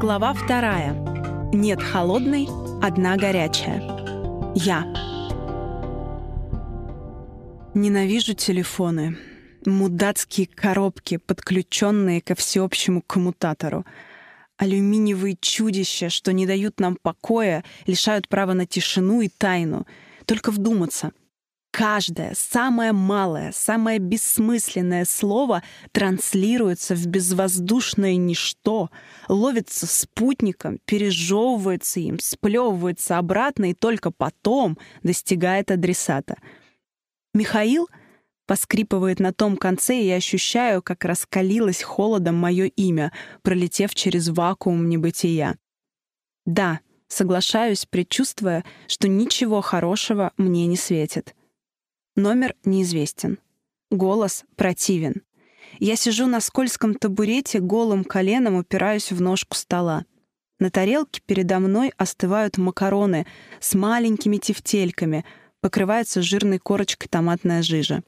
Глава вторая. Нет холодной, одна горячая. Я. Ненавижу телефоны. Мудацкие коробки, подключенные ко всеобщему коммутатору. Алюминиевые чудища, что не дают нам покоя, лишают права на тишину и тайну. Только вдуматься — каждое самое малое, самое бессмысленное слово транслируется в безвоздушное ничто, ловится спутником, пережевывается им, сплевывается обратно и только потом достигает адресата. Михаил поскрипывает на том конце, и я ощущаю, как раскалилось холодом мое имя, пролетев через вакуум небытия. Да, соглашаюсь, предчувствуя, что ничего хорошего мне не светит — Номер неизвестен. Голос противен. Я сижу на скользком табурете, голым коленом упираюсь в ножку стола. На тарелке передо мной остывают макароны с маленькими тефтельками, покрывается жирной корочкой томатная жижа.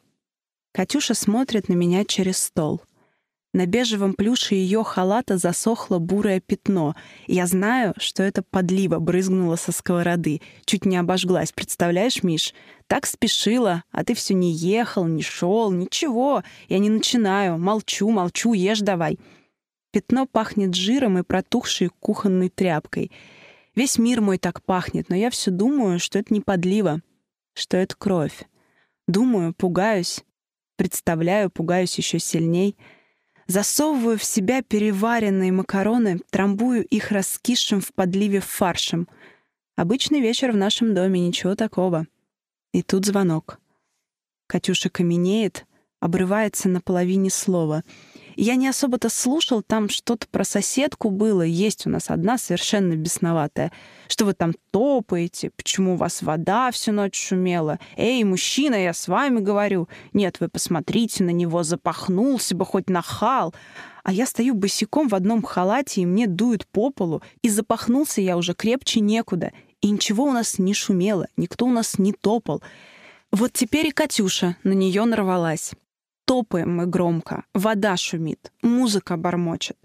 Катюша смотрит на меня через стол. На бежевом плюше ее халата засохло бурое пятно. Я знаю, что это подлива брызгнула со сковороды. Чуть не обожглась, представляешь, Миш? Так спешила, а ты все не ехал, не шел, ничего. Я не начинаю. Молчу, молчу, ешь давай. Пятно пахнет жиром и протухшей кухонной тряпкой. Весь мир мой так пахнет, но я все думаю, что это не подлива, что это кровь. Думаю, пугаюсь, представляю, пугаюсь еще сильней — Засовываю в себя переваренные макароны, трамбую их раскисшим в подливе фаршем. Обычный вечер в нашем доме, ничего такого. И тут звонок. Катюша каменеет, обрывается на половине слова — я не особо-то слушал, там что-то про соседку было. Есть у нас одна совершенно бесноватая. Что вы там топаете? Почему у вас вода всю ночь шумела? Эй, мужчина, я с вами говорю. Нет, вы посмотрите на него, запахнулся бы хоть нахал. А я стою босиком в одном халате, и мне дует по полу. И запахнулся я уже крепче некуда. И ничего у нас не шумело, никто у нас не топал. Вот теперь и Катюша на нее нарвалась. Топаем мы громко, вода шумит, музыка бормочет.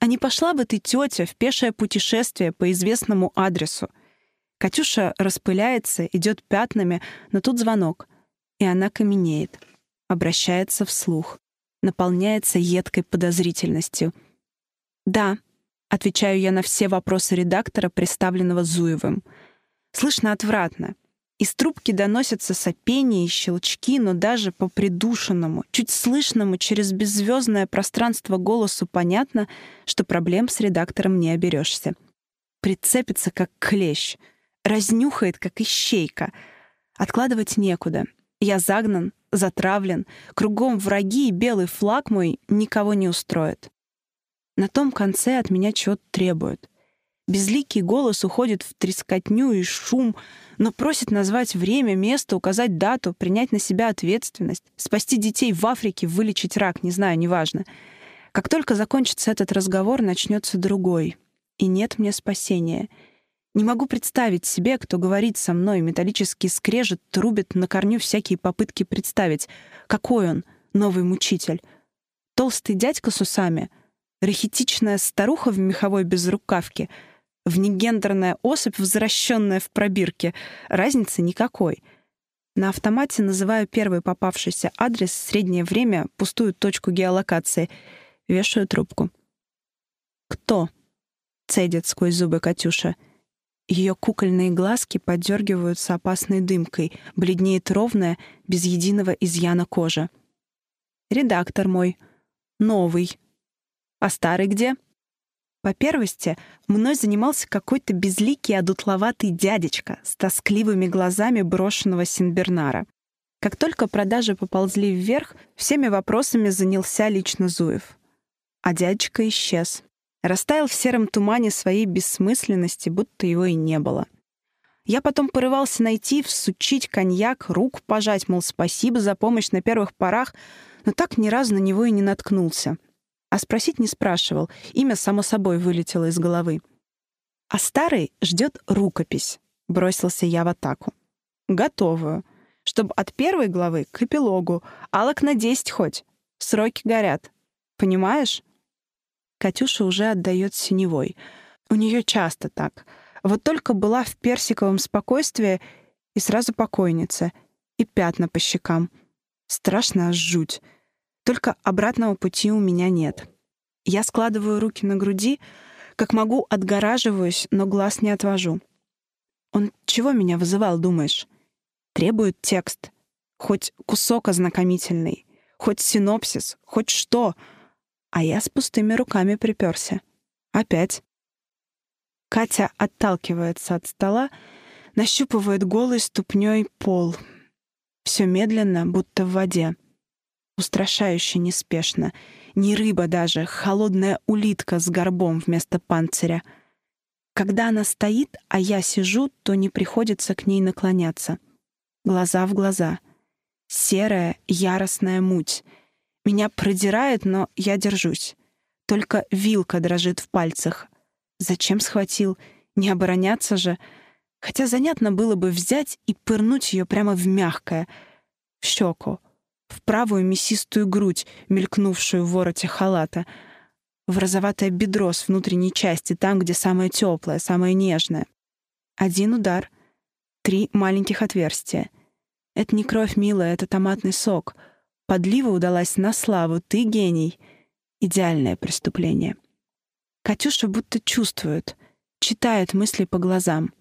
А не пошла бы ты, тетя, в пешее путешествие по известному адресу? Катюша распыляется, идет пятнами, но тут звонок. И она каменеет, обращается вслух, наполняется едкой подозрительностью. «Да», — отвечаю я на все вопросы редактора, представленного Зуевым. «Слышно отвратно. Из трубки доносятся сопения и щелчки, но даже по придушенному, чуть слышному через беззвездное пространство голосу понятно, что проблем с редактором не оберешься. Прицепится, как клещ, разнюхает, как ищейка. Откладывать некуда. Я загнан, затравлен, кругом враги и белый флаг мой никого не устроит. На том конце от меня чего-то требуют — Безликий голос уходит в трескотню и шум, но просит назвать время, место, указать дату, принять на себя ответственность, спасти детей в Африке, вылечить рак, не знаю, неважно. Как только закончится этот разговор, начнется другой. И нет мне спасения. Не могу представить себе, кто говорит со мной, металлический скрежет, трубит на корню всякие попытки представить, какой он, новый мучитель. Толстый дядька с усами, рахитичная старуха в меховой безрукавке — внегендерная особь, возвращенная в пробирке. Разницы никакой. На автомате называю первый попавшийся адрес, среднее время, пустую точку геолокации. Вешаю трубку. «Кто?» — цедит сквозь зубы Катюша. Ее кукольные глазки подергиваются опасной дымкой, бледнеет ровная, без единого изъяна кожа. «Редактор мой. Новый. А старый где?» По первости, мной занимался какой-то безликий одутловатый дядечка с тоскливыми глазами брошенного Синбернара. Как только продажи поползли вверх, всеми вопросами занялся лично Зуев. А дядечка исчез. Растаял в сером тумане своей бессмысленности, будто его и не было. Я потом порывался найти, всучить коньяк, рук пожать, мол, спасибо за помощь на первых порах, но так ни разу на него и не наткнулся — а спросить не спрашивал. Имя, само собой, вылетело из головы. «А старый ждет рукопись», — бросился я в атаку. «Готовую. Чтобы от первой главы к эпилогу. Алок на 10 хоть. Сроки горят. Понимаешь?» Катюша уже отдает синевой. У нее часто так. Вот только была в персиковом спокойствии и сразу покойница. И пятна по щекам. Страшно аж жуть. Только обратного пути у меня нет. Я складываю руки на груди, как могу, отгораживаюсь, но глаз не отвожу. Он чего меня вызывал, думаешь? Требует текст. Хоть кусок ознакомительный, хоть синопсис, хоть что. А я с пустыми руками приперся. Опять. Катя отталкивается от стола, нащупывает голой ступней пол. Все медленно, будто в воде устрашающе неспешно. Не рыба даже, холодная улитка с горбом вместо панциря. Когда она стоит, а я сижу, то не приходится к ней наклоняться. Глаза в глаза. Серая, яростная муть. Меня продирает, но я держусь. Только вилка дрожит в пальцах. Зачем схватил? Не обороняться же. Хотя занятно было бы взять и пырнуть ее прямо в мягкое, в щеку в правую мясистую грудь, мелькнувшую в вороте халата, в розоватое бедро с внутренней части, там, где самое теплое, самое нежное. Один удар, три маленьких отверстия. Это не кровь, милая, это томатный сок. Подлива удалась на славу, ты гений. Идеальное преступление. Катюша будто чувствует, читает мысли по глазам.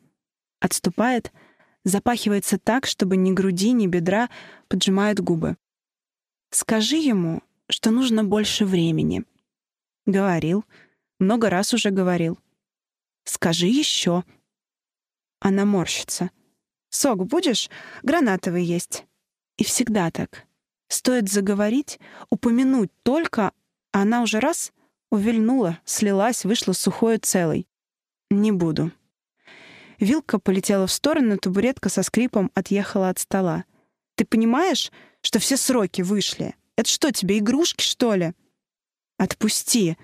Отступает — запахивается так, чтобы ни груди, ни бедра поджимают губы. Скажи ему, что нужно больше времени. Говорил. Много раз уже говорил. Скажи еще. Она морщится. Сок будешь? Гранатовый есть. И всегда так. Стоит заговорить, упомянуть только, а она уже раз увильнула, слилась, вышла сухой целой. Не буду. Вилка полетела в сторону, табуретка со скрипом отъехала от стола. Ты понимаешь, что все сроки вышли. Это что тебе, игрушки, что ли? Отпусти,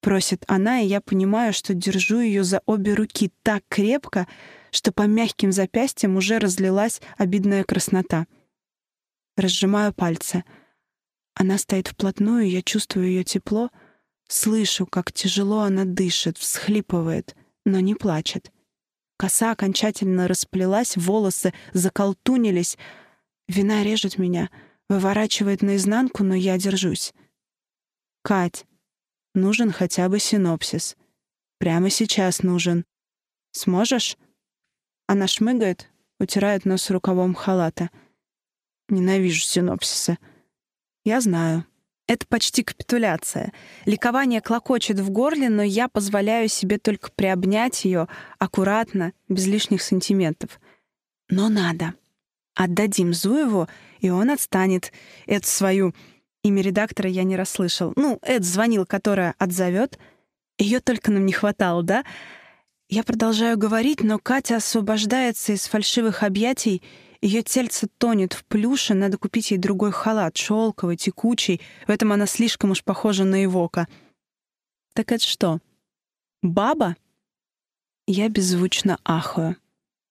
просит она, и я понимаю, что держу ее за обе руки так крепко, что по мягким запястьям уже разлилась обидная краснота. Разжимаю пальцы. Она стоит вплотную, я чувствую ее тепло, слышу, как тяжело она дышит, всхлипывает, но не плачет. Коса окончательно расплелась, волосы заколтунились — Вина режет меня, выворачивает наизнанку, но я держусь. «Кать, нужен хотя бы синопсис. Прямо сейчас нужен. Сможешь?» Она шмыгает, утирает нос рукавом халата. «Ненавижу синопсисы. Я знаю». Это почти капитуляция. Ликование клокочет в горле, но я позволяю себе только приобнять ее аккуратно, без лишних сантиметров. Но надо отдадим Зуеву, и он отстанет. Эд свою... Имя редактора я не расслышал. Ну, Эд звонил, которая отзовет. Ее только нам не хватало, да? Я продолжаю говорить, но Катя освобождается из фальшивых объятий. Ее тельце тонет в плюше, надо купить ей другой халат, шелковый, текучий. В этом она слишком уж похожа на Ивока. Так это что? Баба? Я беззвучно ахаю.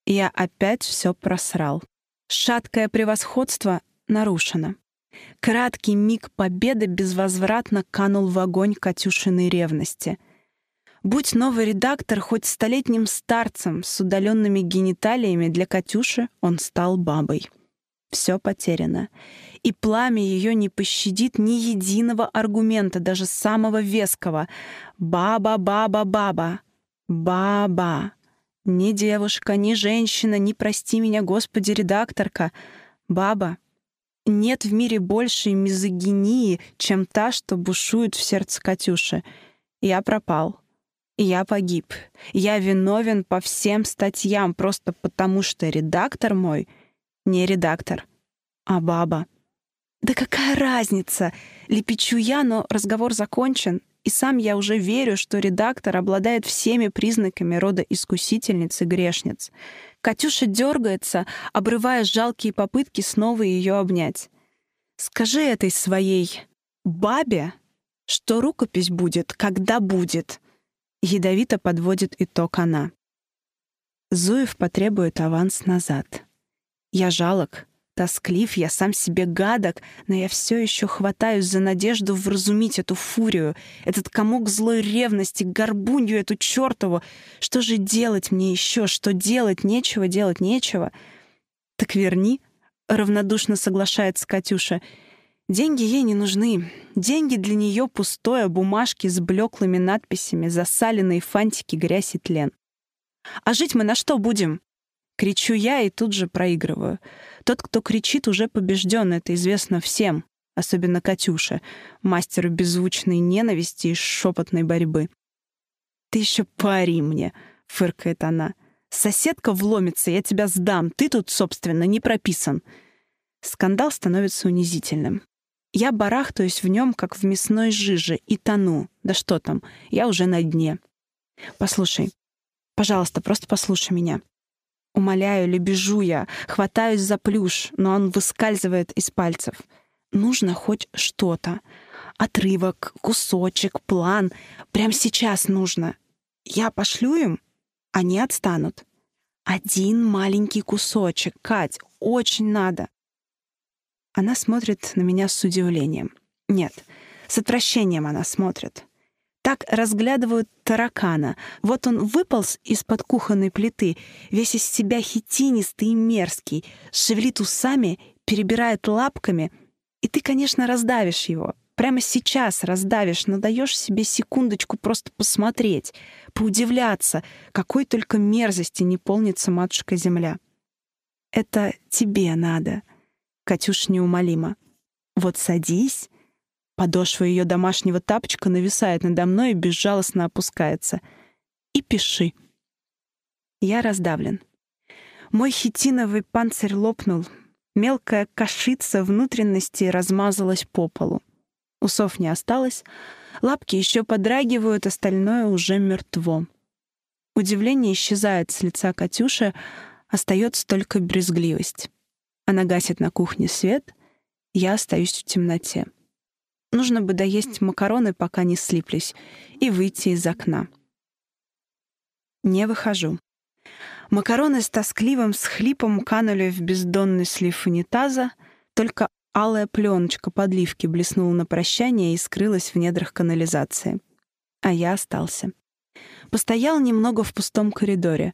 Я опять все просрал. Шаткое превосходство нарушено. Краткий миг победы безвозвратно канул в огонь Катюшиной ревности. Будь новый редактор хоть столетним старцем с удаленными гениталиями, для Катюши он стал бабой. Все потеряно. И пламя ее не пощадит ни единого аргумента, даже самого веского. Баба-баба-баба. Баба. Ни девушка, ни женщина, ни, прости меня, Господи, редакторка, баба. Нет в мире большей мизогинии, чем та, что бушует в сердце Катюши. Я пропал. Я погиб. Я виновен по всем статьям, просто потому что редактор мой не редактор, а баба. «Да какая разница?» — лепечу я, но разговор закончен, и сам я уже верю, что редактор обладает всеми признаками рода искусительниц и грешниц. Катюша дергается, обрывая жалкие попытки снова ее обнять. «Скажи этой своей бабе, что рукопись будет, когда будет!» Ядовито подводит итог она. Зуев потребует аванс назад. Я жалок, Тосклив, я сам себе гадок, но я все еще хватаюсь за надежду вразумить эту фурию, этот комок злой ревности, горбунью эту чертову. Что же делать мне еще? Что делать? Нечего делать, нечего. Так верни, равнодушно соглашается Катюша. Деньги ей не нужны. Деньги для нее пустое, бумажки с блеклыми надписями, засаленные фантики, грязь и тлен. А жить мы на что будем? Кричу я и тут же проигрываю. Тот, кто кричит, уже побежден, это известно всем, особенно Катюше, мастеру беззвучной ненависти и шепотной борьбы. «Ты еще пари мне!» — фыркает она. «Соседка вломится, я тебя сдам, ты тут, собственно, не прописан!» Скандал становится унизительным. Я барахтаюсь в нем, как в мясной жиже, и тону. Да что там, я уже на дне. «Послушай, пожалуйста, просто послушай меня. Умоляю, лебежу я, хватаюсь за плюш, но он выскальзывает из пальцев. Нужно хоть что-то. Отрывок, кусочек, план. Прямо сейчас нужно. Я пошлю им, они отстанут. Один маленький кусочек, Кать, очень надо. Она смотрит на меня с удивлением. Нет, с отвращением она смотрит. Так разглядывают таракана. Вот он выполз из-под кухонной плиты, весь из себя хитинистый и мерзкий, шевелит усами, перебирает лапками. И ты, конечно, раздавишь его. Прямо сейчас раздавишь, но даешь себе секундочку просто посмотреть, поудивляться, какой только мерзости не полнится матушка-земля. Это тебе надо, Катюш неумолимо. Вот садись, Подошва ее домашнего тапочка нависает надо мной и безжалостно опускается. И пиши. Я раздавлен. Мой хитиновый панцирь лопнул. Мелкая кашица внутренности размазалась по полу. Усов не осталось, лапки еще подрагивают, остальное уже мертво. Удивление исчезает с лица Катюши, остается только брезгливость. Она гасит на кухне свет, я остаюсь в темноте. Нужно бы доесть макароны, пока не слиплись, и выйти из окна. Не выхожу. Макароны с тоскливым схлипом канули в бездонный слив унитаза, только алая пленочка подливки блеснула на прощание и скрылась в недрах канализации. А я остался. Постоял немного в пустом коридоре.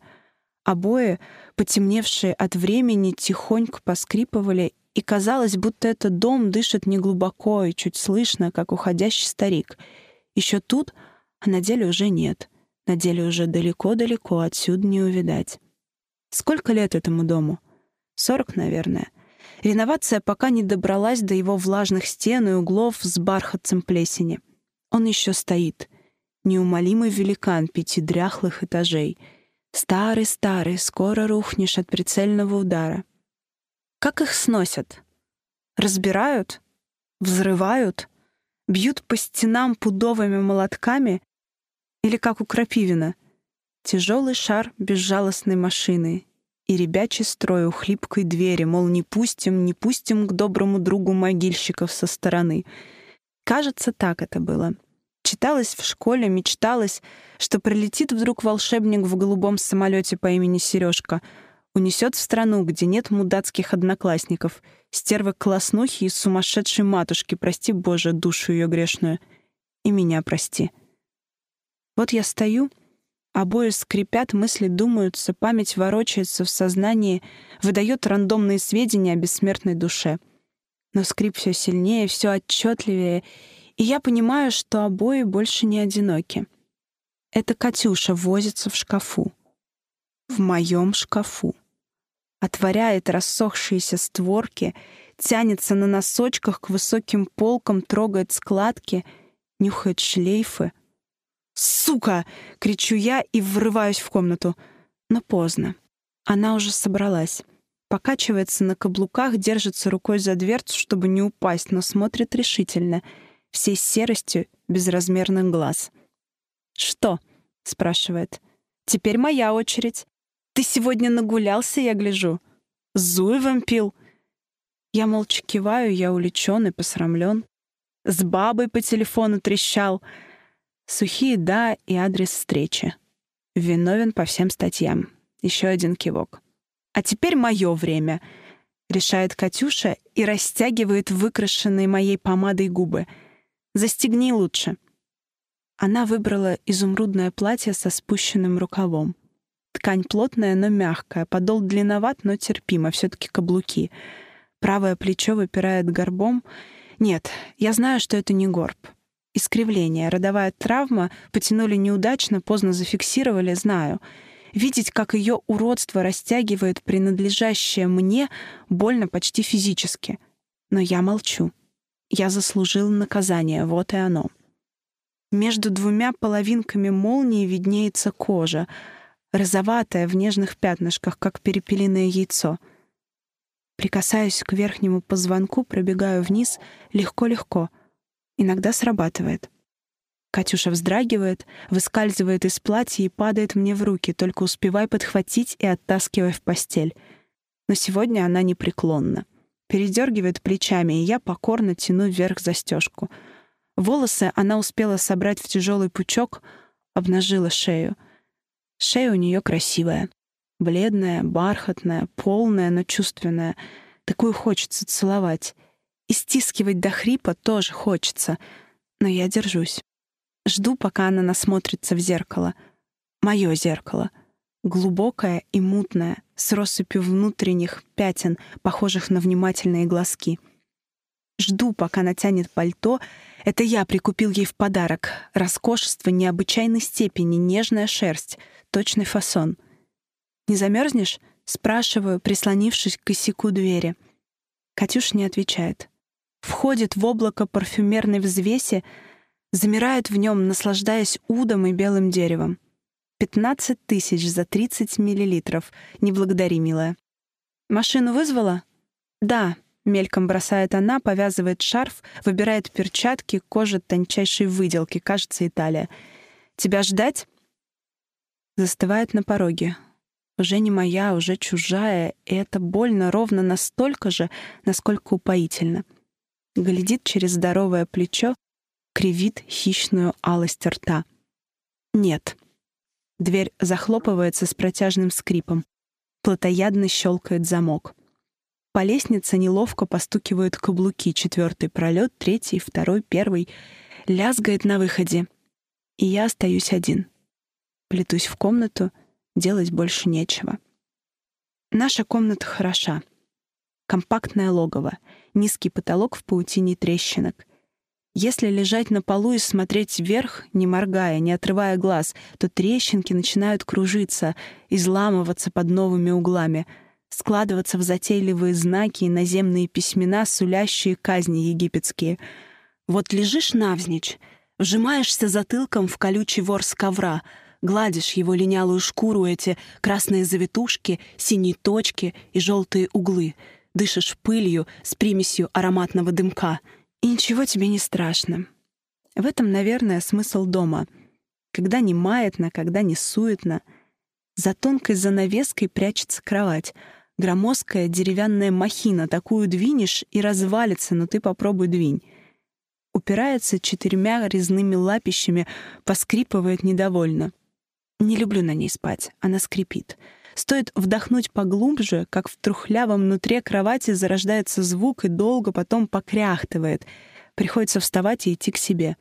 Обои, потемневшие от времени, тихонько поскрипывали и казалось, будто этот дом дышит неглубоко и чуть слышно, как уходящий старик. Еще тут, а на деле уже нет. На деле уже далеко-далеко, отсюда не увидать. Сколько лет этому дому? Сорок, наверное. Реновация пока не добралась до его влажных стен и углов с бархатцем плесени. Он еще стоит. Неумолимый великан пяти дряхлых этажей. Старый-старый, скоро рухнешь от прицельного удара — как их сносят? Разбирают? Взрывают? Бьют по стенам пудовыми молотками? Или как у Крапивина? Тяжелый шар безжалостной машины и ребячий строй у хлипкой двери, мол, не пустим, не пустим к доброму другу могильщиков со стороны. Кажется, так это было. Читалось в школе, мечталось, что прилетит вдруг волшебник в голубом самолете по имени Сережка — унесет в страну, где нет мудацких одноклассников, стервы класснухи и сумасшедшей матушки, прости, Боже, душу ее грешную. И меня прости. Вот я стою, обои скрипят, мысли думаются, память ворочается в сознании, выдает рандомные сведения о бессмертной душе. Но скрип все сильнее, все отчетливее, и я понимаю, что обои больше не одиноки. Это Катюша возится в шкафу. В моем шкафу отворяет рассохшиеся створки, тянется на носочках к высоким полкам, трогает складки, нюхает шлейфы. «Сука!» — кричу я и врываюсь в комнату. Но поздно. Она уже собралась. Покачивается на каблуках, держится рукой за дверцу, чтобы не упасть, но смотрит решительно, всей серостью безразмерных глаз. «Что?» — спрашивает. «Теперь моя очередь. Ты сегодня нагулялся, я гляжу. С Зуевым пил. Я молча киваю, я уличен и посрамлен. С бабой по телефону трещал. Сухие «да» и адрес встречи. Виновен по всем статьям. Еще один кивок. А теперь мое время, решает Катюша и растягивает выкрашенные моей помадой губы. Застегни лучше. Она выбрала изумрудное платье со спущенным рукавом. Ткань плотная, но мягкая. Подол длинноват, но терпимо. Все-таки каблуки. Правое плечо выпирает горбом. Нет, я знаю, что это не горб. Искривление, родовая травма, потянули неудачно, поздно зафиксировали, знаю. Видеть, как ее уродство растягивает принадлежащее мне, больно почти физически. Но я молчу. Я заслужил наказание, вот и оно. Между двумя половинками молнии виднеется кожа — розоватое в нежных пятнышках, как перепелиное яйцо. Прикасаюсь к верхнему позвонку, пробегаю вниз, легко-легко. Иногда срабатывает. Катюша вздрагивает, выскальзывает из платья и падает мне в руки, только успевай подхватить и оттаскивай в постель. Но сегодня она непреклонна. Передергивает плечами, и я покорно тяну вверх застежку. Волосы она успела собрать в тяжелый пучок, обнажила шею — Шея у нее красивая. Бледная, бархатная, полная, но чувственная. Такую хочется целовать. И стискивать до хрипа тоже хочется. Но я держусь. Жду, пока она насмотрится в зеркало. Мое зеркало. Глубокое и мутное, с россыпью внутренних пятен, похожих на внимательные глазки. Жду, пока натянет пальто. Это я прикупил ей в подарок. Роскошество необычайной степени, нежная шерсть — точный фасон. «Не замерзнешь?» — спрашиваю, прислонившись к косяку двери. Катюш не отвечает. Входит в облако парфюмерной взвеси, замирает в нем, наслаждаясь удом и белым деревом. 15 тысяч за 30 миллилитров. Не благодари, милая. «Машину вызвала?» «Да», — мельком бросает она, повязывает шарф, выбирает перчатки, кожа тончайшей выделки, кажется, Италия. «Тебя ждать?» застывает на пороге. Уже не моя, уже чужая, и это больно ровно настолько же, насколько упоительно. Глядит через здоровое плечо, кривит хищную алость рта. Нет. Дверь захлопывается с протяжным скрипом. Плотоядно щелкает замок. По лестнице неловко постукивают каблуки. Четвертый пролет, третий, второй, первый. Лязгает на выходе. И я остаюсь один — Плетусь в комнату, делать больше нечего. Наша комната хороша. Компактное логово, низкий потолок в паутине трещинок. Если лежать на полу и смотреть вверх, не моргая, не отрывая глаз, то трещинки начинают кружиться, изламываться под новыми углами, складываться в затейливые знаки и наземные письмена, сулящие казни египетские. Вот лежишь навзничь, вжимаешься затылком в колючий ворс ковра — Гладишь его линялую шкуру, эти красные завитушки, синие точки и желтые углы. Дышишь пылью с примесью ароматного дымка. И ничего тебе не страшно. В этом, наверное, смысл дома. Когда не маятно, когда не суетно. За тонкой занавеской прячется кровать — громоздкая деревянная махина. Такую двинешь и развалится, но ты попробуй двинь. Упирается четырьмя резными лапищами, поскрипывает недовольно. Не люблю на ней спать, она скрипит. Стоит вдохнуть поглубже, как в трухлявом нутре кровати зарождается звук и долго потом покряхтывает. Приходится вставать и идти к себе.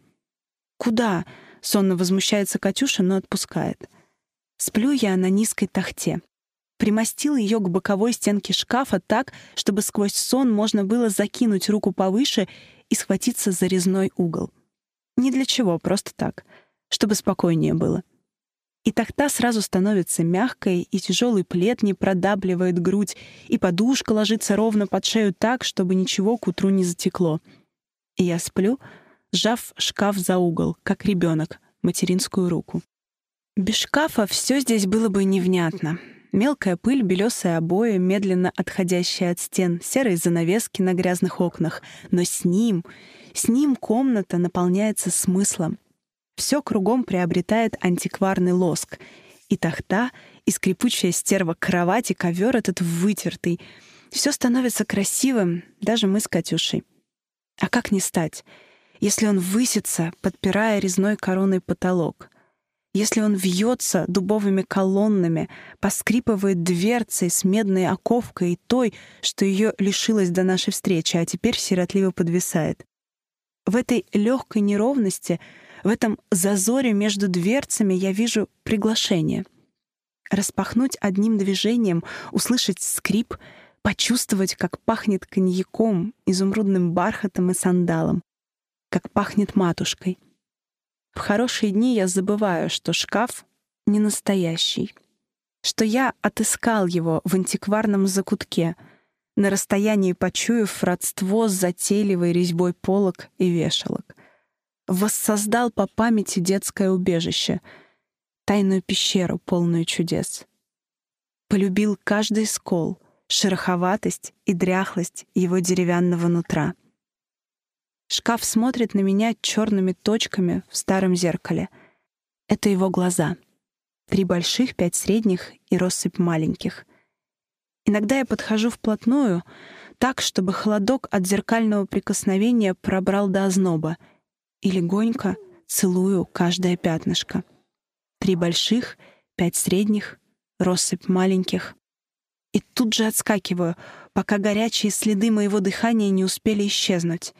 «Куда?» — сонно возмущается Катюша, но отпускает. Сплю я на низкой тахте. Примостил ее к боковой стенке шкафа так, чтобы сквозь сон можно было закинуть руку повыше и схватиться за резной угол. Не для чего, просто так, чтобы спокойнее было. — и тахта сразу становится мягкой, и тяжелый плед не продабливает грудь, и подушка ложится ровно под шею так, чтобы ничего к утру не затекло. И я сплю, сжав шкаф за угол, как ребенок, материнскую руку. Без шкафа все здесь было бы невнятно. Мелкая пыль, белесые обои, медленно отходящие от стен, серые занавески на грязных окнах. Но с ним, с ним комната наполняется смыслом. Все кругом приобретает антикварный лоск. И тахта, и скрипучая стерва кровати, ковер этот вытертый. Все становится красивым, даже мы с Катюшей. А как не стать, если он высится, подпирая резной короной потолок? Если он вьется дубовыми колоннами, поскрипывает дверцей с медной оковкой и той, что ее лишилась до нашей встречи, а теперь сиротливо подвисает. В этой легкой неровности — в этом зазоре между дверцами я вижу приглашение. Распахнуть одним движением, услышать скрип, почувствовать, как пахнет коньяком, изумрудным бархатом и сандалом, как пахнет матушкой. В хорошие дни я забываю, что шкаф не настоящий, что я отыскал его в антикварном закутке, на расстоянии почуяв родство с затейливой резьбой полок и вешалок — воссоздал по памяти детское убежище, тайную пещеру, полную чудес. Полюбил каждый скол, шероховатость и дряхлость его деревянного нутра. Шкаф смотрит на меня черными точками в старом зеркале. Это его глаза. Три больших, пять средних и россыпь маленьких. Иногда я подхожу вплотную, так, чтобы холодок от зеркального прикосновения пробрал до озноба — и легонько целую каждое пятнышко. Три больших, пять средних, россыпь маленьких. И тут же отскакиваю, пока горячие следы моего дыхания не успели исчезнуть.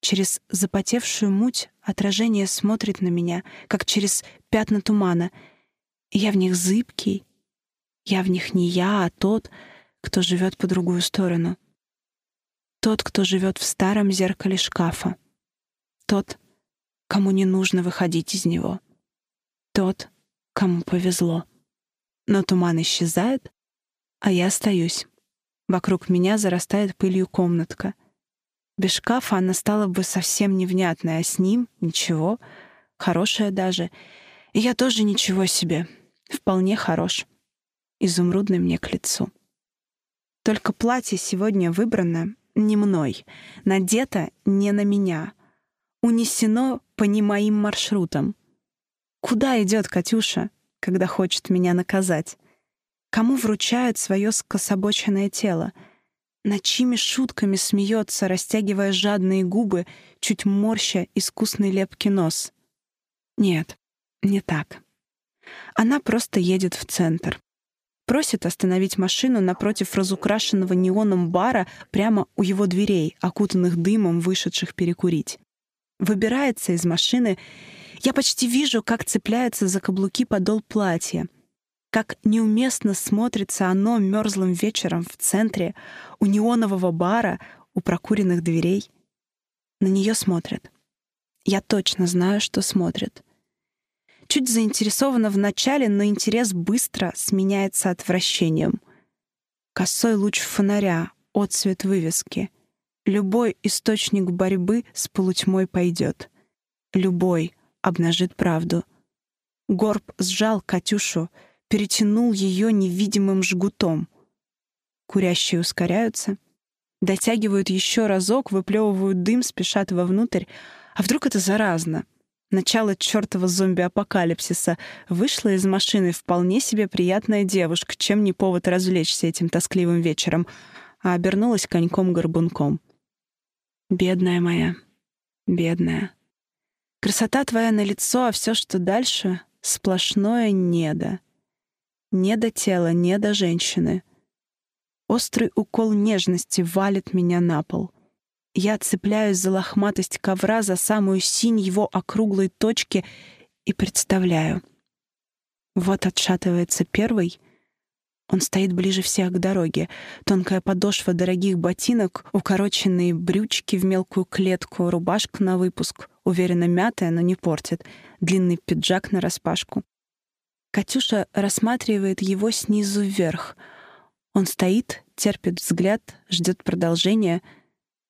Через запотевшую муть отражение смотрит на меня, как через пятна тумана. Я в них зыбкий. Я в них не я, а тот, кто живет по другую сторону. Тот, кто живет в старом зеркале шкафа. Тот, кому не нужно выходить из него. Тот, кому повезло. Но туман исчезает, а я остаюсь. Вокруг меня зарастает пылью комнатка. Без шкафа она стала бы совсем невнятной, а с ним — ничего. хорошее даже. И я тоже ничего себе. Вполне хорош. Изумрудный мне к лицу. Только платье сегодня выбрано не мной, надето не на меня. Унесено по не моим маршрутам. Куда идет Катюша, когда хочет меня наказать? Кому вручают свое скособоченное тело? На чьими шутками смеется, растягивая жадные губы, чуть морща искусный лепкий нос? Нет, не так. Она просто едет в центр. Просит остановить машину напротив разукрашенного неоном бара прямо у его дверей, окутанных дымом, вышедших перекурить выбирается из машины. Я почти вижу, как цепляется за каблуки подол платья, как неуместно смотрится оно мёрзлым вечером в центре, у неонового бара, у прокуренных дверей. На неё смотрят. Я точно знаю, что смотрят. Чуть заинтересована вначале, но интерес быстро сменяется отвращением. Косой луч фонаря, отцвет вывески — Любой источник борьбы с полутьмой пойдет. Любой обнажит правду. Горб сжал Катюшу, перетянул ее невидимым жгутом. Курящие ускоряются, дотягивают еще разок, выплевывают дым, спешат вовнутрь. А вдруг это заразно? Начало чертова зомби-апокалипсиса. Вышла из машины вполне себе приятная девушка, чем не повод развлечься этим тоскливым вечером, а обернулась коньком-горбунком. Бедная моя, бедная. Красота твоя на лицо, а все, что дальше, сплошное недо. Недо тела, недо женщины. Острый укол нежности валит меня на пол. Я цепляюсь за лохматость ковра, за самую синь его округлой точки и представляю. Вот отшатывается первый, он стоит ближе всех к дороге. Тонкая подошва дорогих ботинок, укороченные брючки в мелкую клетку, рубашка на выпуск, уверенно мятая, но не портит, длинный пиджак на распашку. Катюша рассматривает его снизу вверх. Он стоит, терпит взгляд, ждет продолжения.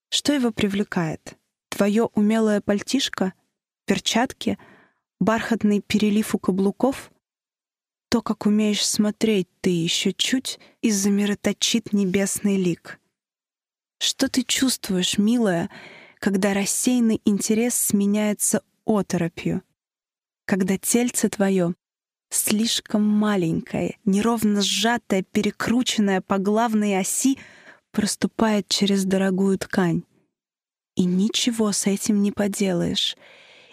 Что его привлекает? Твое умелое пальтишко? Перчатки? Бархатный перелив у каблуков — то, как умеешь смотреть ты еще чуть, и замироточит небесный лик. Что ты чувствуешь, милая, когда рассеянный интерес сменяется оторопью, когда тельце твое слишком маленькое, неровно сжатое, перекрученное по главной оси, проступает через дорогую ткань. И ничего с этим не поделаешь —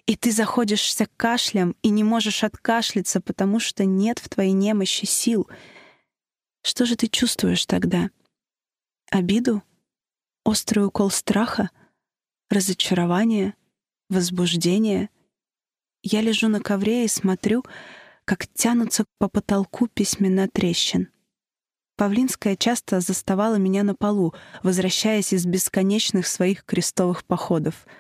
и ты заходишься кашлем и не можешь откашляться, потому что нет в твоей немощи сил. Что же ты чувствуешь тогда? Обиду? Острый укол страха? Разочарование? Возбуждение? Я лежу на ковре и смотрю, как тянутся по потолку письмена трещин. Павлинская часто заставала меня на полу, возвращаясь из бесконечных своих крестовых походов —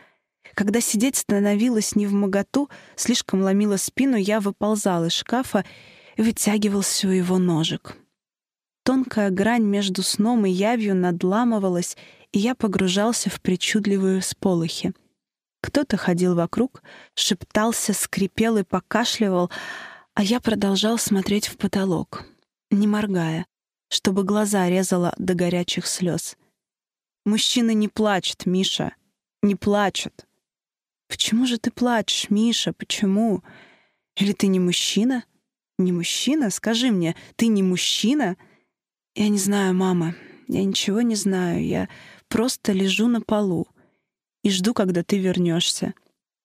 когда сидеть становилось не в моготу, слишком ломило спину, я выползал из шкафа и вытягивался у его ножек. Тонкая грань между сном и явью надламывалась, и я погружался в причудливые сполохи. Кто-то ходил вокруг, шептался, скрипел и покашливал, а я продолжал смотреть в потолок, не моргая, чтобы глаза резало до горячих слез. «Мужчины не плачут, Миша, не плачут!» «Почему же ты плачешь, Миша? Почему? Или ты не мужчина? Не мужчина? Скажи мне, ты не мужчина?» «Я не знаю, мама. Я ничего не знаю. Я просто лежу на полу и жду, когда ты вернешься.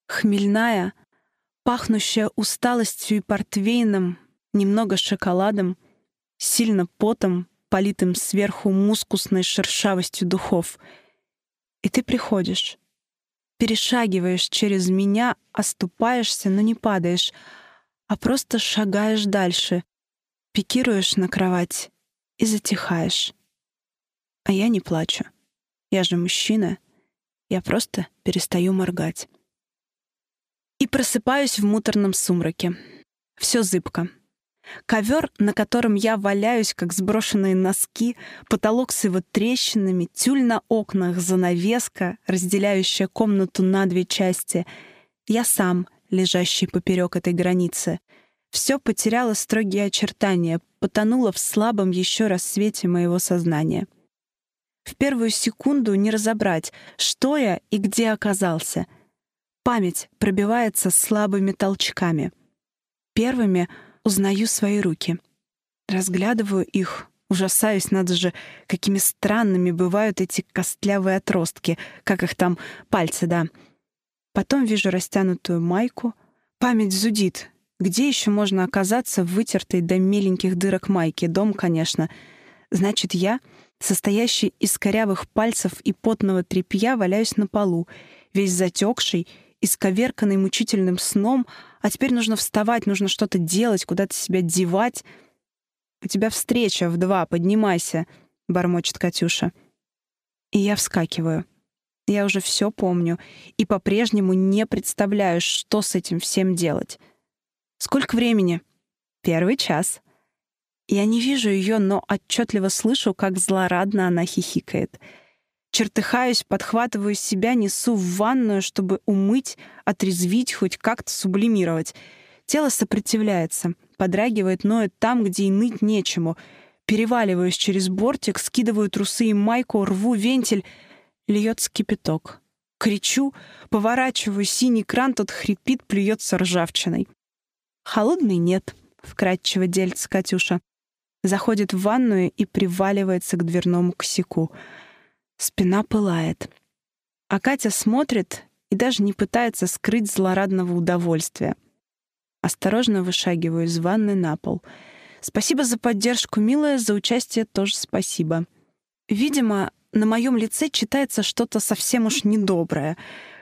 Хмельная, пахнущая усталостью и портвейном, немного шоколадом, сильно потом, политым сверху мускусной шершавостью духов. И ты приходишь перешагиваешь через меня, оступаешься, но не падаешь, а просто шагаешь дальше, пикируешь на кровать и затихаешь. А я не плачу. Я же мужчина. Я просто перестаю моргать. И просыпаюсь в муторном сумраке. Все зыбко. Ковер, на котором я валяюсь, как сброшенные носки, потолок с его трещинами, тюль на окнах, занавеска, разделяющая комнату на две части. Я сам, лежащий поперек этой границы. Все потеряло строгие очертания, потонуло в слабом еще рассвете моего сознания. В первую секунду не разобрать, что я и где оказался. Память пробивается слабыми толчками. Первыми — узнаю свои руки. Разглядываю их, ужасаюсь, надо же, какими странными бывают эти костлявые отростки, как их там, пальцы, да. Потом вижу растянутую майку. Память зудит. Где еще можно оказаться в вытертой до миленьких дырок майки? Дом, конечно. Значит, я, состоящий из корявых пальцев и потного тряпья, валяюсь на полу, весь затекший — Исковерканной мучительным сном, а теперь нужно вставать, нужно что-то делать, куда-то себя девать. «У тебя встреча в два, поднимайся», — бормочет Катюша. И я вскакиваю. Я уже все помню и по-прежнему не представляю, что с этим всем делать. Сколько времени? Первый час. Я не вижу ее, но отчетливо слышу, как злорадно она хихикает — чертыхаюсь, подхватываю себя, несу в ванную, чтобы умыть, отрезвить, хоть как-то сублимировать. Тело сопротивляется, подрагивает, ноет там, где и ныть нечему. Переваливаюсь через бортик, скидываю трусы и майку, рву вентиль. Льется кипяток. Кричу, поворачиваю синий кран, тот хрипит, плюется ржавчиной. «Холодный нет», — вкратчиво делится Катюша. Заходит в ванную и приваливается к дверному косяку — Спина пылает. А Катя смотрит и даже не пытается скрыть злорадного удовольствия. Осторожно вышагиваю из ванны на пол. Спасибо за поддержку, милая, за участие тоже спасибо. Видимо, на моем лице читается что-то совсем уж недоброе.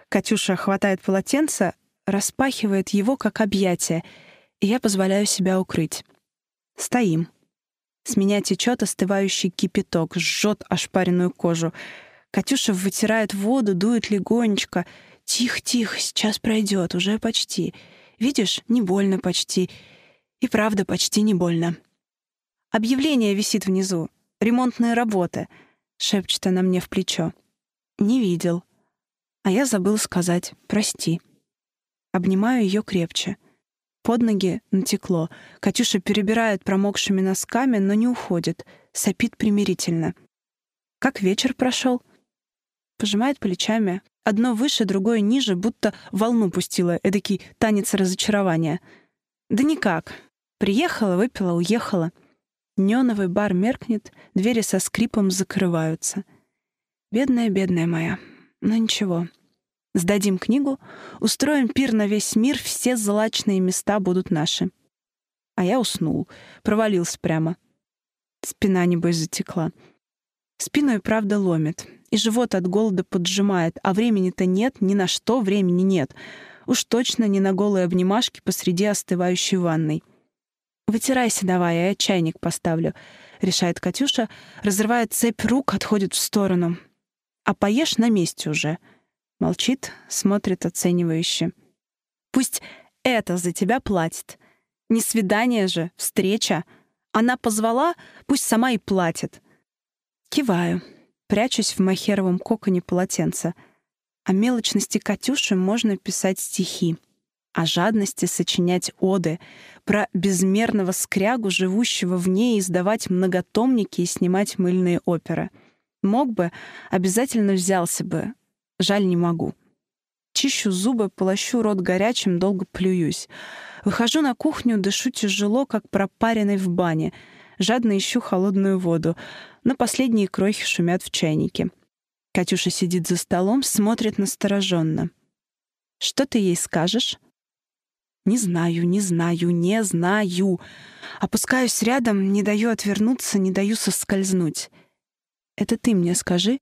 Катюша хватает полотенце, распахивает его как объятие, и я позволяю себя укрыть. Стоим. С меня течет остывающий кипяток, жжет ошпаренную кожу. Катюша вытирает воду, дует легонечко. Тихо-тихо, сейчас пройдет, уже почти. Видишь, не больно почти. И правда, почти не больно. Объявление висит внизу. «Ремонтные работы», — шепчет она мне в плечо. «Не видел». А я забыл сказать «прости». Обнимаю ее крепче — под ноги натекло. Катюша перебирает промокшими носками, но не уходит. Сопит примирительно. «Как вечер прошел?» Пожимает плечами. Одно выше, другое ниже, будто волну пустила, эдакий танец разочарования. «Да никак. Приехала, выпила, уехала». Неоновый бар меркнет, двери со скрипом закрываются. «Бедная, бедная моя. Но ничего, Сдадим книгу, устроим пир на весь мир, все злачные места будут наши. А я уснул, провалился прямо. Спина, небось, затекла. Спину и правда ломит, и живот от голода поджимает, а времени-то нет, ни на что времени нет. Уж точно не на голые обнимашки посреди остывающей ванной. «Вытирайся давай, а я чайник поставлю», — решает Катюша, разрывает цепь рук, отходит в сторону. «А поешь на месте уже», — Молчит, смотрит оценивающе. «Пусть это за тебя платит. Не свидание же, встреча. Она позвала, пусть сама и платит». Киваю, прячусь в махеровом коконе полотенца. О мелочности Катюши можно писать стихи, о жадности сочинять оды, про безмерного скрягу, живущего в ней, издавать многотомники и снимать мыльные оперы. Мог бы, обязательно взялся бы, Жаль, не могу. Чищу зубы, полощу рот горячим, долго плююсь. Выхожу на кухню, дышу тяжело, как пропаренный в бане. Жадно ищу холодную воду, но последние крохи шумят в чайнике. Катюша сидит за столом, смотрит настороженно. «Что ты ей скажешь?» «Не знаю, не знаю, не знаю!» Опускаюсь рядом, не даю отвернуться, не даю соскользнуть. «Это ты мне скажи,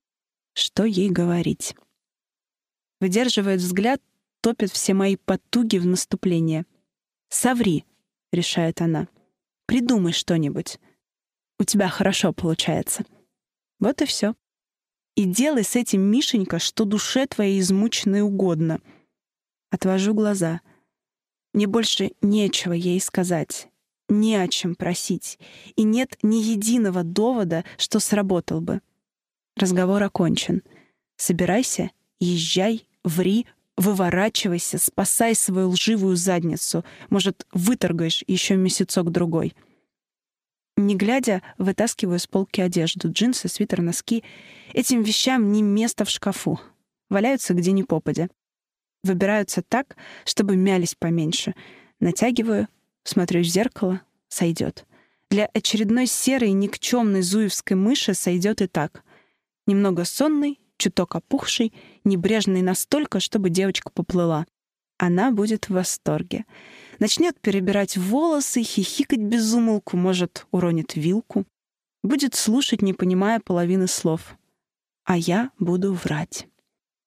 что ей говорить?» выдерживает взгляд, топит все мои потуги в наступление. «Соври», — решает она. «Придумай что-нибудь. У тебя хорошо получается». Вот и все. И делай с этим, Мишенька, что душе твоей измученной угодно. Отвожу глаза. Мне больше нечего ей сказать, не о чем просить, и нет ни единого довода, что сработал бы. Разговор окончен. Собирайся Езжай, ври, выворачивайся, спасай свою лживую задницу. Может, выторгаешь еще месяцок-другой. Не глядя, вытаскиваю с полки одежду, джинсы, свитер, носки. Этим вещам не место в шкафу. Валяются где ни попадя. Выбираются так, чтобы мялись поменьше. Натягиваю, смотрю в зеркало, сойдет. Для очередной серой никчемной зуевской мыши сойдет и так. Немного сонный, чуток опухший, небрежный настолько, чтобы девочка поплыла. Она будет в восторге. Начнет перебирать волосы, хихикать безумолку, может, уронит вилку. Будет слушать, не понимая половины слов. А я буду врать.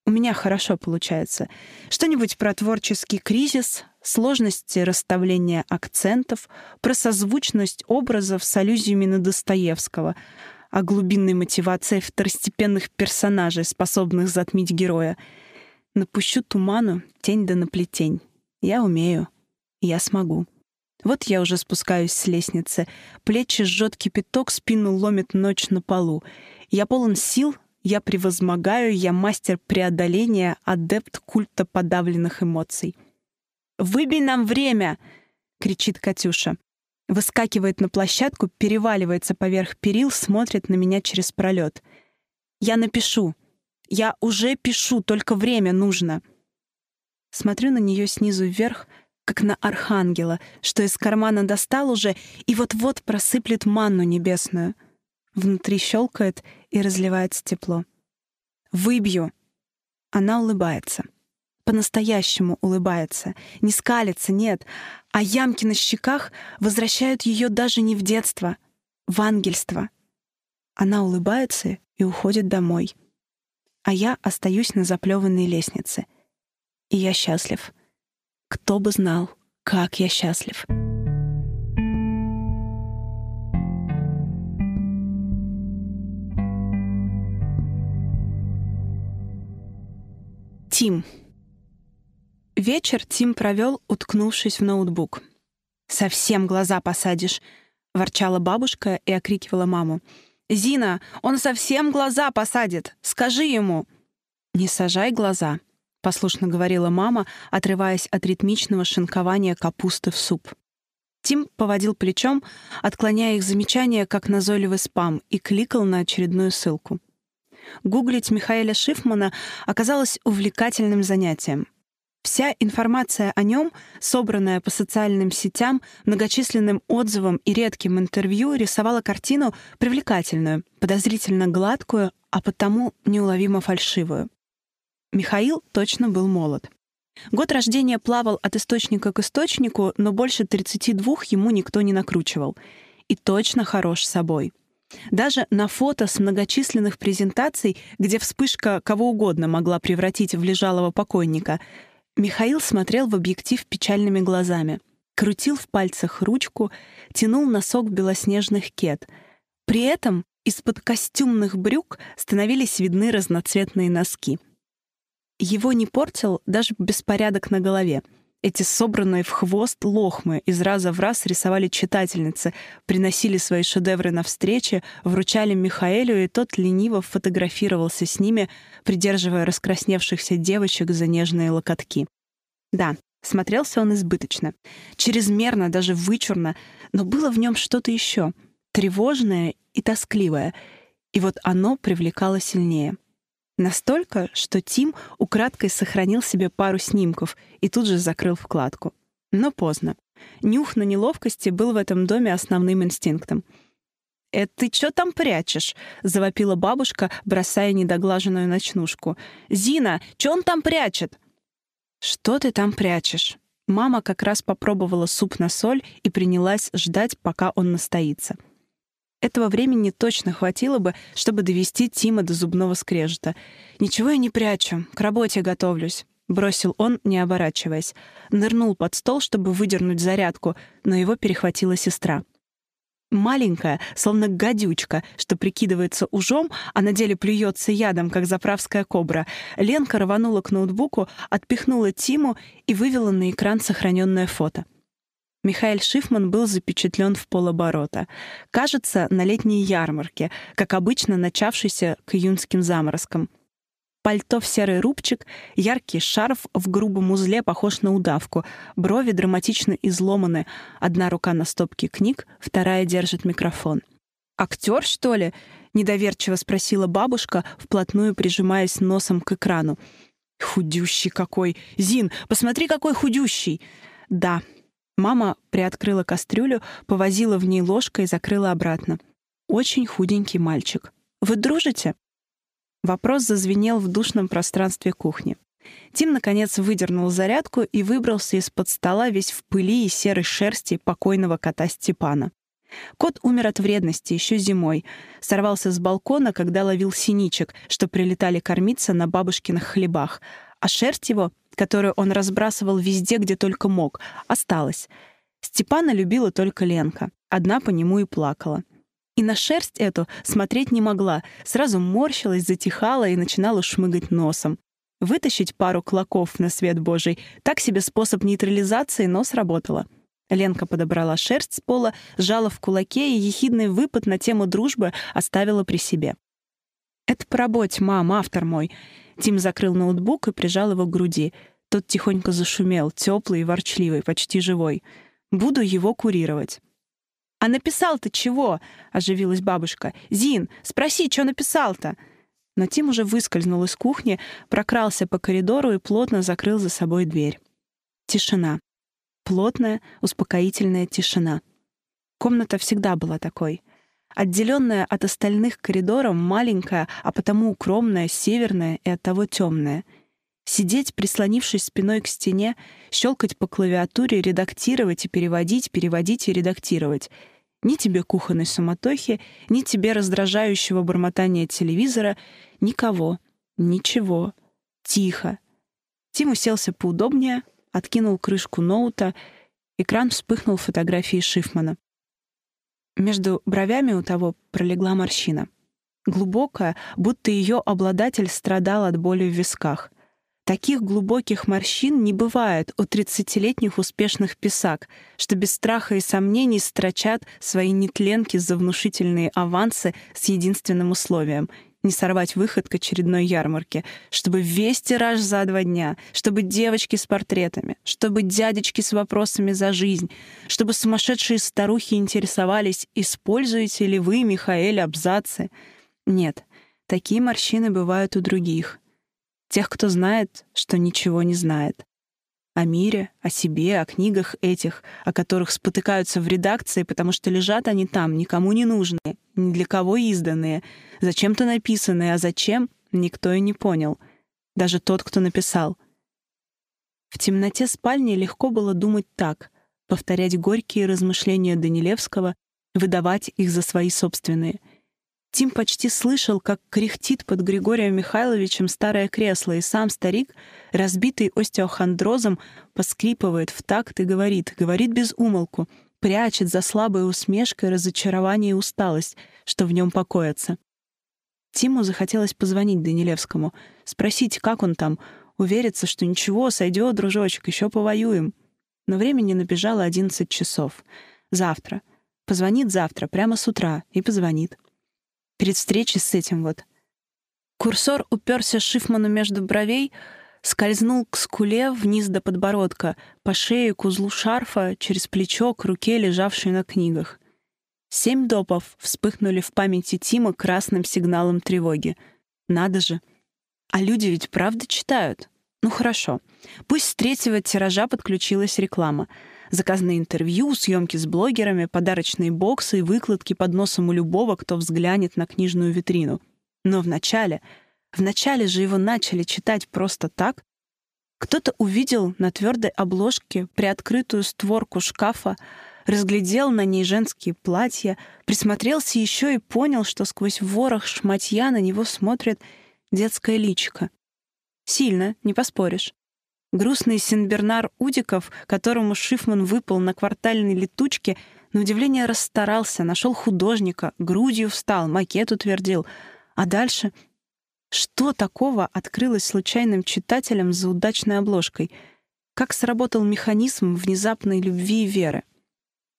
У меня хорошо получается. Что-нибудь про творческий кризис, сложности расставления акцентов, про созвучность образов с аллюзиями на Достоевского — о глубинной мотивации второстепенных персонажей, способных затмить героя. Напущу туману тень да наплетень. Я умею. Я смогу. Вот я уже спускаюсь с лестницы. Плечи жжет кипяток, спину ломит ночь на полу. Я полон сил, я превозмогаю, я мастер преодоления, адепт культа подавленных эмоций. «Выбей нам время!» — кричит Катюша. Выскакивает на площадку, переваливается поверх перил, смотрит на меня через пролет. «Я напишу. Я уже пишу, только время нужно». Смотрю на нее снизу вверх, как на архангела, что из кармана достал уже и вот-вот просыплет манну небесную. Внутри щелкает и разливается тепло. «Выбью!» Она улыбается по-настоящему улыбается, не скалится, нет, а ямки на щеках возвращают ее даже не в детство, в ангельство. Она улыбается и уходит домой. А я остаюсь на заплеванной лестнице. И я счастлив. Кто бы знал, как я счастлив. Тим. Вечер Тим провел, уткнувшись в ноутбук. «Совсем глаза посадишь!» — ворчала бабушка и окрикивала маму. «Зина, он совсем глаза посадит! Скажи ему!» «Не сажай глаза!» — послушно говорила мама, отрываясь от ритмичного шинкования капусты в суп. Тим поводил плечом, отклоняя их замечания как назойливый спам, и кликал на очередную ссылку. Гуглить Михаэля Шифмана оказалось увлекательным занятием — Вся информация о нем, собранная по социальным сетям, многочисленным отзывам и редким интервью, рисовала картину привлекательную, подозрительно гладкую, а потому неуловимо фальшивую. Михаил точно был молод. Год рождения плавал от источника к источнику, но больше 32 ему никто не накручивал. И точно хорош собой. Даже на фото с многочисленных презентаций, где вспышка кого угодно могла превратить в лежалого покойника, Михаил смотрел в объектив печальными глазами, крутил в пальцах ручку, тянул носок белоснежных кет. При этом из-под костюмных брюк становились видны разноцветные носки. Его не портил даже беспорядок на голове — эти собранные в хвост лохмы из раза в раз рисовали читательницы, приносили свои шедевры на встречи, вручали Михаэлю, и тот лениво фотографировался с ними, придерживая раскрасневшихся девочек за нежные локотки. Да, смотрелся он избыточно, чрезмерно, даже вычурно, но было в нем что-то еще, тревожное и тоскливое, и вот оно привлекало сильнее — Настолько, что Тим украдкой сохранил себе пару снимков и тут же закрыл вкладку. Но поздно. Нюх на неловкости был в этом доме основным инстинктом. «Это ты что там прячешь?» — завопила бабушка, бросая недоглаженную ночнушку. «Зина, что он там прячет?» «Что ты там прячешь?» Мама как раз попробовала суп на соль и принялась ждать, пока он настоится — этого времени точно хватило бы, чтобы довести Тима до зубного скрежета. «Ничего я не прячу, к работе готовлюсь», — бросил он, не оборачиваясь. Нырнул под стол, чтобы выдернуть зарядку, но его перехватила сестра. Маленькая, словно гадючка, что прикидывается ужом, а на деле плюется ядом, как заправская кобра, Ленка рванула к ноутбуку, отпихнула Тиму и вывела на экран сохраненное фото — Михаил Шифман был запечатлен в полоборота. Кажется, на летней ярмарке, как обычно начавшейся к июньским заморозкам. Пальто в серый рубчик, яркий шарф в грубом узле похож на удавку, брови драматично изломаны, одна рука на стопке книг, вторая держит микрофон. «Актер, что ли?» — недоверчиво спросила бабушка, вплотную прижимаясь носом к экрану. «Худющий какой! Зин, посмотри, какой худющий!» «Да, Мама приоткрыла кастрюлю, повозила в ней ложкой и закрыла обратно. Очень худенький мальчик. «Вы дружите?» Вопрос зазвенел в душном пространстве кухни. Тим, наконец, выдернул зарядку и выбрался из-под стола весь в пыли и серой шерсти покойного кота Степана. Кот умер от вредности еще зимой. Сорвался с балкона, когда ловил синичек, что прилетали кормиться на бабушкиных хлебах — а шерсть его, которую он разбрасывал везде, где только мог, осталась. Степана любила только Ленка. Одна по нему и плакала. И на шерсть эту смотреть не могла, сразу морщилась, затихала и начинала шмыгать носом. Вытащить пару клоков на свет божий — так себе способ нейтрализации, но сработало. Ленка подобрала шерсть с пола, сжала в кулаке и ехидный выпад на тему дружбы оставила при себе. «Это по работе, мам, автор мой. Тим закрыл ноутбук и прижал его к груди. Тот тихонько зашумел, теплый и ворчливый, почти живой. «Буду его курировать». «А написал-то чего?» — оживилась бабушка. «Зин, спроси, что написал-то?» Но Тим уже выскользнул из кухни, прокрался по коридору и плотно закрыл за собой дверь. Тишина. Плотная, успокоительная тишина. Комната всегда была такой отделенная от остальных коридором маленькая, а потому укромная, северная и оттого темная. Сидеть, прислонившись спиной к стене, щелкать по клавиатуре, редактировать и переводить, переводить и редактировать. Ни тебе кухонной суматохи, ни тебе раздражающего бормотания телевизора, никого, ничего. Тихо. Тим уселся поудобнее, откинул крышку ноута, экран вспыхнул фотографией Шифмана. Между бровями у того пролегла морщина. Глубокая, будто ее обладатель страдал от боли в висках. Таких глубоких морщин не бывает у 30-летних успешных писак, что без страха и сомнений строчат свои нетленки за внушительные авансы с единственным условием — не сорвать выход к очередной ярмарке, чтобы весь тираж за два дня, чтобы девочки с портретами, чтобы дядечки с вопросами за жизнь, чтобы сумасшедшие старухи интересовались, используете ли вы, Михаэль, абзацы. Нет, такие морщины бывают у других. Тех, кто знает, что ничего не знает о мире, о себе, о книгах этих, о которых спотыкаются в редакции, потому что лежат они там, никому не нужные, ни для кого изданные, зачем-то написанные, а зачем — никто и не понял. Даже тот, кто написал. В темноте спальни легко было думать так, повторять горькие размышления Данилевского, выдавать их за свои собственные — Тим почти слышал, как кряхтит под Григорием Михайловичем старое кресло, и сам старик, разбитый остеохондрозом, поскрипывает в такт и говорит, говорит без умолку, прячет за слабой усмешкой разочарование и усталость, что в нем покоятся. Тиму захотелось позвонить Данилевскому, спросить, как он там, увериться, что ничего, сойдет, дружочек, еще повоюем. Но времени набежало 11 часов. Завтра. Позвонит завтра, прямо с утра, и позвонит перед встречей с этим вот. Курсор уперся Шифману между бровей, скользнул к скуле вниз до подбородка, по шее к узлу шарфа, через плечо к руке, лежавшей на книгах. Семь допов вспыхнули в памяти Тима красным сигналом тревоги. Надо же. А люди ведь правда читают. Ну хорошо. Пусть с третьего тиража подключилась реклама — Заказные интервью, съемки с блогерами, подарочные боксы и выкладки под носом у любого, кто взглянет на книжную витрину. Но вначале, вначале же его начали читать просто так. Кто-то увидел на твердой обложке приоткрытую створку шкафа, разглядел на ней женские платья, присмотрелся еще и понял, что сквозь ворох шматья на него смотрит детское личико. Сильно, не поспоришь. Грустный Синбернар Удиков, которому Шифман выпал на квартальной летучке, на удивление расстарался, нашел художника, грудью встал, макет утвердил. А дальше? Что такого открылось случайным читателям за удачной обложкой? Как сработал механизм внезапной любви и веры?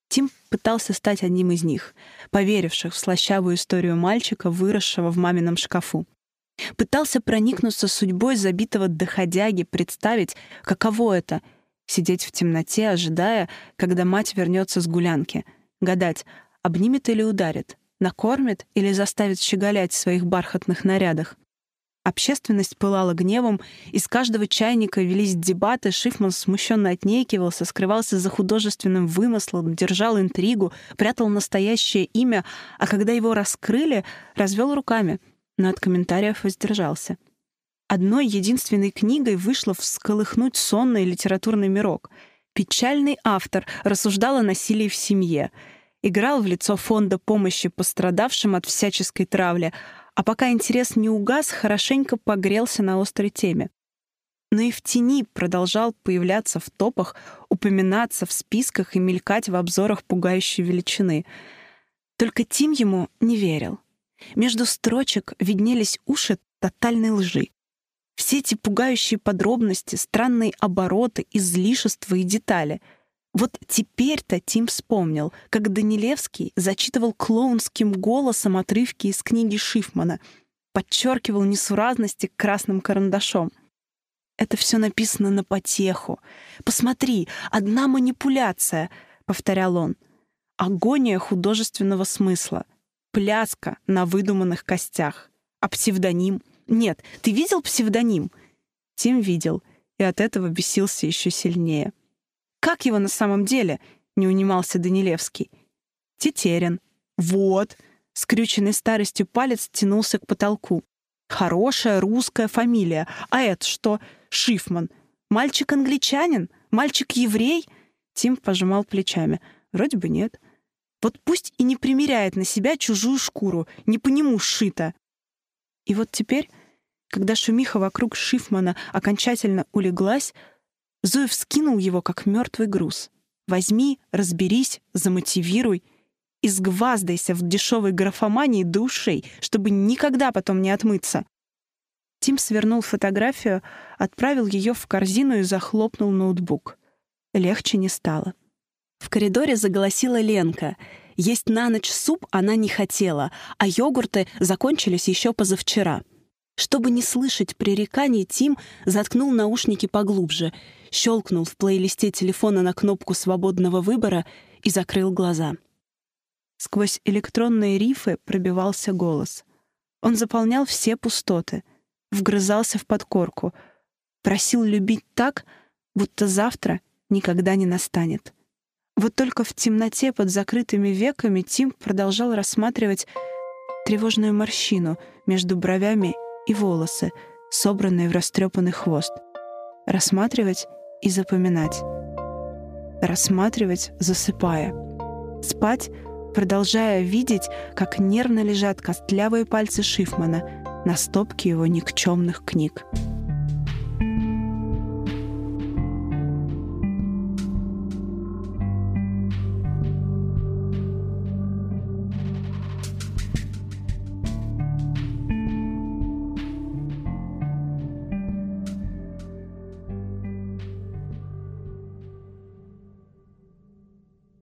Тим пытался стать одним из них, поверивших в слащавую историю мальчика, выросшего в мамином шкафу. Пытался проникнуться судьбой забитого доходяги, представить, каково это — сидеть в темноте, ожидая, когда мать вернется с гулянки, гадать, обнимет или ударит, накормит или заставит щеголять в своих бархатных нарядах. Общественность пылала гневом, из каждого чайника велись дебаты, Шифман смущенно отнекивался, скрывался за художественным вымыслом, держал интригу, прятал настоящее имя, а когда его раскрыли, развел руками — но от комментариев воздержался. Одной единственной книгой вышло всколыхнуть сонный литературный мирок. Печальный автор рассуждал о насилии в семье, играл в лицо фонда помощи пострадавшим от всяческой травли, а пока интерес не угас, хорошенько погрелся на острой теме. Но и в тени продолжал появляться в топах, упоминаться в списках и мелькать в обзорах пугающей величины. Только Тим ему не верил — между строчек виднелись уши тотальной лжи. Все эти пугающие подробности, странные обороты, излишества и детали. Вот теперь-то Тим вспомнил, как Данилевский зачитывал клоунским голосом отрывки из книги Шифмана, подчеркивал несуразности красным карандашом. Это все написано на потеху. «Посмотри, одна манипуляция», — повторял он. «Агония художественного смысла». Пляска на выдуманных костях. А псевдоним? Нет, ты видел псевдоним? Тим видел, и от этого бесился еще сильнее. Как его на самом деле? Не унимался Данилевский. Тетерин. Вот. Скрюченный старостью палец тянулся к потолку. Хорошая русская фамилия. А это что? Шифман. Мальчик-англичанин? Мальчик-еврей? Тим пожимал плечами. Вроде бы нет. — вот пусть и не примеряет на себя чужую шкуру, не по нему сшито. И вот теперь, когда шумиха вокруг Шифмана окончательно улеглась, Зоев скинул его, как мертвый груз. «Возьми, разберись, замотивируй и сгваздайся в дешевой графомании до ушей, чтобы никогда потом не отмыться». Тим свернул фотографию, отправил ее в корзину и захлопнул ноутбук. Легче не стало. В коридоре заголосила Ленка. Есть на ночь суп она не хотела, а йогурты закончились еще позавчера. Чтобы не слышать пререканий, Тим заткнул наушники поглубже, щелкнул в плейлисте телефона на кнопку свободного выбора и закрыл глаза. Сквозь электронные рифы пробивался голос. Он заполнял все пустоты, вгрызался в подкорку, просил любить так, будто завтра никогда не настанет. Вот только в темноте под закрытыми веками Тим продолжал рассматривать тревожную морщину между бровями и волосы, собранные в растрепанный хвост. Рассматривать и запоминать. Рассматривать, засыпая. Спать, продолжая видеть, как нервно лежат костлявые пальцы Шифмана на стопке его никчемных книг.